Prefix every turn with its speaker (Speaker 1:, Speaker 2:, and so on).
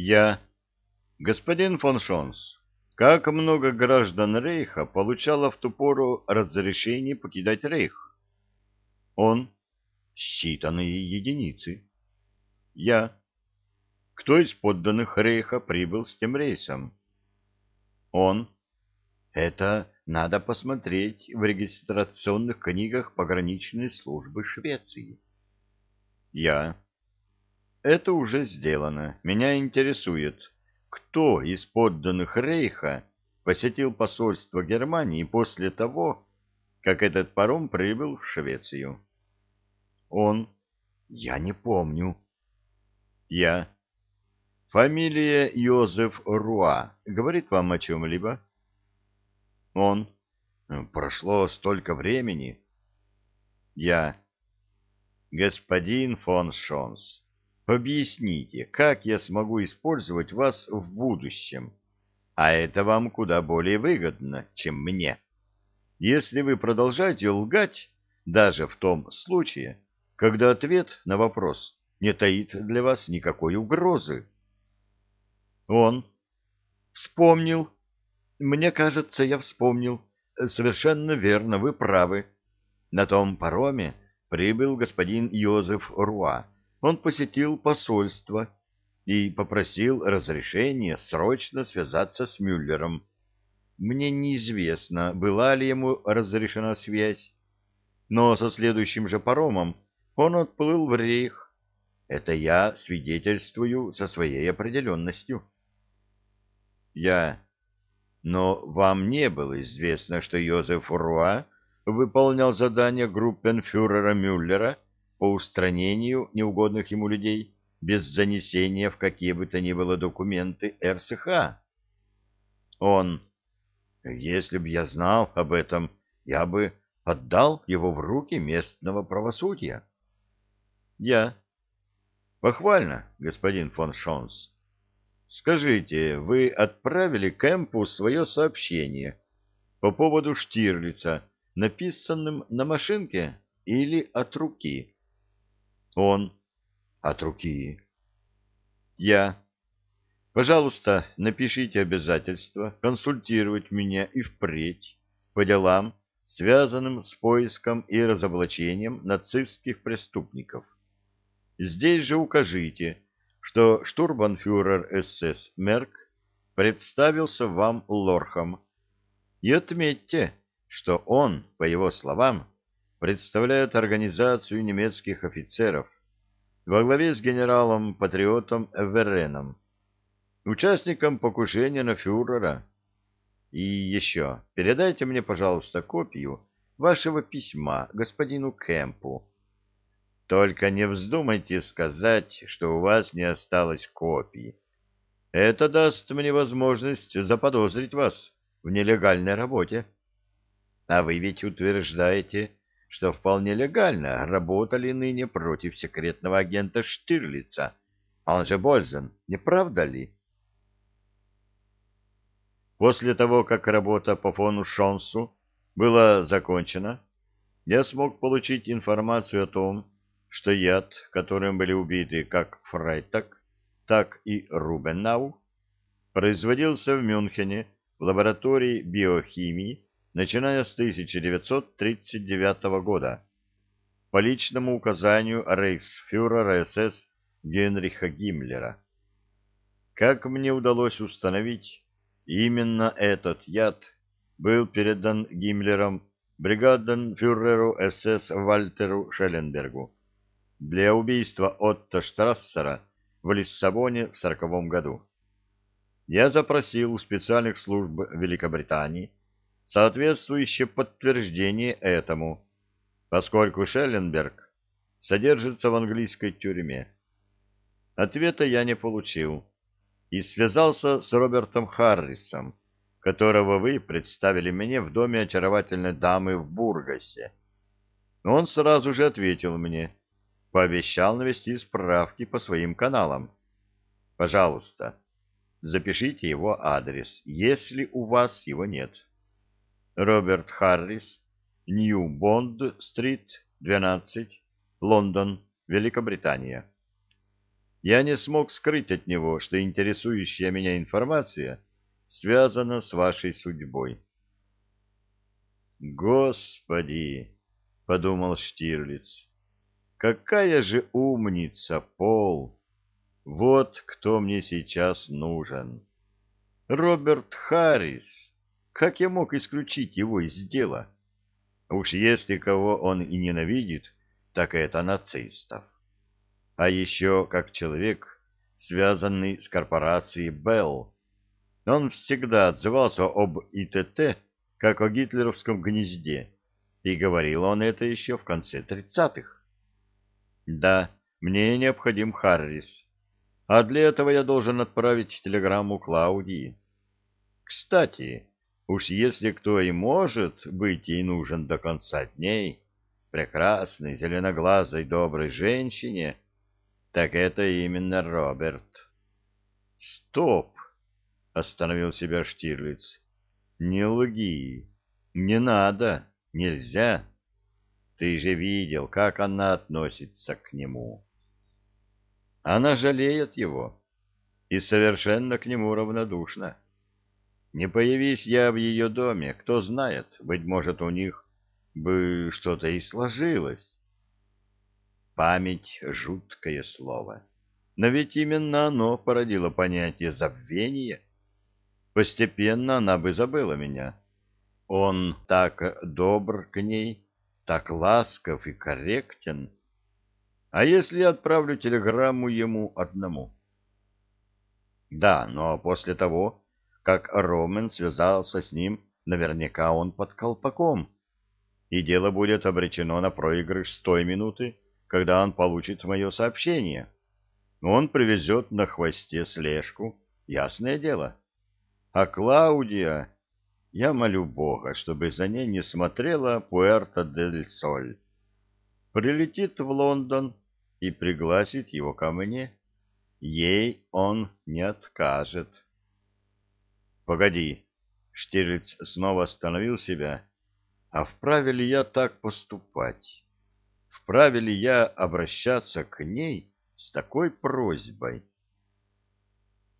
Speaker 1: Я. Господин фон Шонс, как много граждан Рейха получало в ту пору разрешение покидать Рейх? Он. Считанные единицы. Я. Кто из подданных Рейха прибыл с тем рейсом? Он. Это надо посмотреть в регистрационных книгах пограничной службы Швеции. Я. Это уже сделано. Меня интересует, кто из подданных Рейха посетил посольство Германии после того, как этот паром прибыл в Швецию. Он. Я не помню. Я. Фамилия Йозеф Руа говорит вам о чем-либо? Он. Прошло столько времени. Я. Господин фон Шонс, объясните, как я смогу использовать вас в будущем? А это вам куда более выгодно, чем мне. Если вы продолжаете лгать, даже в том случае, когда ответ на вопрос не таит для вас никакой угрозы. Он вспомнил мне кажется, я вспомнил. Совершенно верно, вы правы. На том пароме прибыл господин Йозеф Руа. Он посетил посольство и попросил разрешения срочно связаться с Мюллером. Мне неизвестно, была ли ему разрешена связь, но со следующим же паромом он отплыл в рейх. Это я свидетельствую со своей определенностью. Я но вам не было известно, что Йозеф Руа выполнял задание группенфюрера Мюллера по устранению неугодных ему людей без занесения в какие бы то ни было документы РСХ. Он, если бы я знал об этом, я бы отдал его в руки местного правосудия. Я. Похвально, господин фон Шонс. Скажите, вы отправили Кэмпу свое сообщение по поводу Штирлица, написанным на машинке или от руки? Он. От руки. Я. Пожалуйста, напишите обязательство консультировать меня и впредь по делам, связанным с поиском и разоблачением нацистских преступников. Здесь же укажите, что штурбанфюрер СС Мерк представился вам лорхом. И отметьте, что он, по его словам, представляет организацию немецких офицеров во главе с генералом-патриотом Эвереном, участником покушения на фюрера. И еще, передайте мне, пожалуйста, копию вашего письма господину Кемпу, только не вздумайте сказать, что у вас не осталось копии. Это даст мне возможность заподозрить вас в нелегальной работе. А вы ведь утверждаете, что вполне легально работали ныне против секретного агента Штирлица, он же Бользен, не правда ли? После того, как работа по фону Шонсу была закончена, я смог получить информацию о том, что яд, которым были убиты как Фрайтак, так и Рубенау, производился в Мюнхене в лаборатории биохимии, начиная с 1939 года, по личному указанию рейхсфюрера СС Генриха Гиммлера. Как мне удалось установить, именно этот яд был передан Гиммлером бригаденфюреру СС Вальтеру Шелленбергу для убийства Отто Штрассера в Лиссабоне в сороковом году. Я запросил у специальных служб Великобритании соответствующее подтверждение этому, поскольку Шелленберг содержится в английской тюрьме. Ответа я не получил и связался с Робертом Харрисом, которого вы представили мне в доме очаровательной дамы в Бургасе. Он сразу же ответил мне, пообещал навести справки по своим каналам. Пожалуйста, запишите его адрес, если у вас его нет. Роберт Харрис, Нью-Бонд-стрит, 12, Лондон, Великобритания. я не смог скрыть от него, что интересующая меня информация связана с вашей судьбой. «Господи!» — подумал Штирлиц. «Какая же умница, Пол! Вот кто мне сейчас нужен! Роберт Харрис! Как я мог исключить его из дела? Уж если кого он и ненавидит, так это нацистов. А еще как человек, связанный с корпорацией Белл. Он всегда отзывался об ИТТ как о гитлеровском гнезде, и говорил он это еще в конце тридцатых. Да, мне необходим Харрис, а для этого я должен отправить телеграмму Клаудии. Кстати, уж если кто и может быть ей нужен до конца дней, прекрасной, зеленоглазой, доброй женщине, так это именно Роберт. Стоп! Остановил себя Штирлиц. Не лги. Не надо. Нельзя. Ты же видел, как она относится к нему. Она жалеет его и совершенно к нему равнодушна. Не появись я в ее доме, кто знает, быть может, у них бы что-то и сложилось. Память — жуткое слово. Но ведь именно оно породило понятие забвения — Постепенно она бы забыла меня. Он так добр к ней, так ласков и корректен. А если я отправлю телеграмму ему одному? Да, но после того, как Ромен связался с ним, наверняка он под колпаком, и дело будет обречено на проигрыш с той минуты, когда он получит мое сообщение. Он привезет на хвосте слежку, ясное дело. А Клаудия... Я молю Бога, чтобы за ней не смотрела Пуэрто-дель-Соль. Прилетит в Лондон и пригласит его ко мне. Ей он не откажет. Погоди. Штирлиц снова остановил себя. А вправе ли я так поступать? Вправе ли я обращаться к ней с такой просьбой?